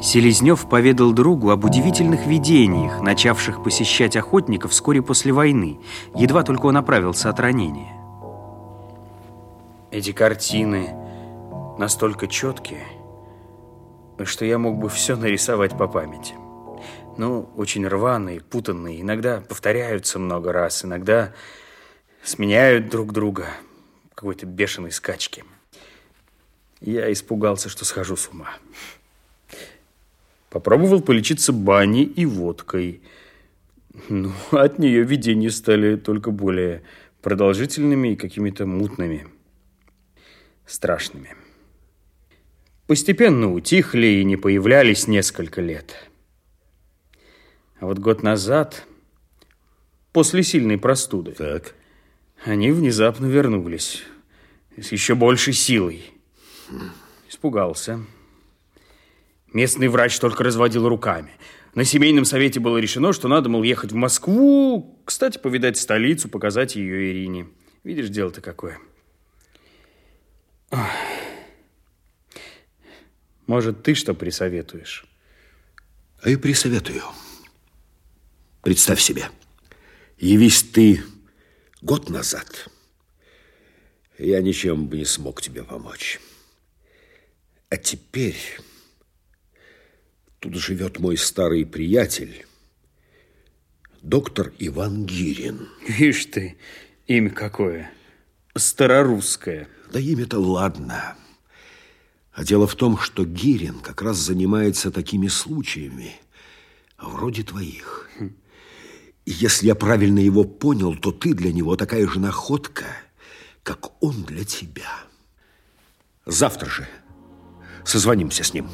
Селезнев поведал другу об удивительных видениях, начавших посещать охотников вскоре после войны, едва только он оправился от ранения. Эти картины настолько четкие, что я мог бы все нарисовать по памяти. Ну, очень рваные, путанные, иногда повторяются много раз, иногда сменяют друг друга какой-то бешеной скачки. Я испугался, что схожу с ума. Попробовал полечиться баней и водкой. Ну, от нее видения стали только более продолжительными и какими-то мутными, страшными. Постепенно утихли и не появлялись несколько лет. А вот год назад, после сильной простуды, так. они внезапно вернулись с еще большей силой. Испугался. Местный врач только разводил руками. На семейном совете было решено, что надо, мол, ехать в Москву, кстати, повидать столицу, показать ее Ирине. Видишь, дело-то какое. Может, ты что присоветуешь? А я присоветую. Представь себе, явись ты год назад, я ничем бы не смог тебе помочь. А теперь тут живет мой старый приятель, доктор Иван Гирин. Видишь ты, имя какое, старорусское. Да имя-то ладно. А дело в том, что Гирин как раз занимается такими случаями, вроде твоих. Хм. И если я правильно его понял, то ты для него такая же находка, как он для тебя. Завтра же созвонимся с ним.